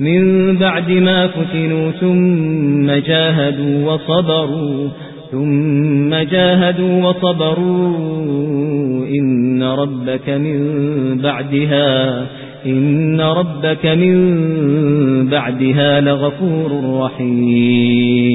من بعد ما فتنوا ثم جاهدوا وصبروا ثم جاهدوا وصبروا إن ربك من بعدها إن ربك من بعدها لغفور رحيم.